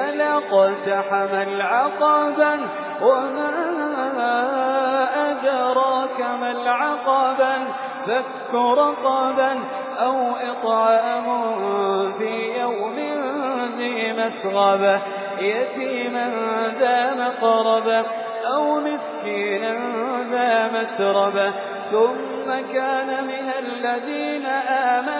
فلقتحم العقبا وما أدراك ما العقبا فك رقبا أو إطعام في يوم ذي مسغبة يتيما ذا مقربة أو مسكينا ذا متربة ثم كان من الذين آمنوا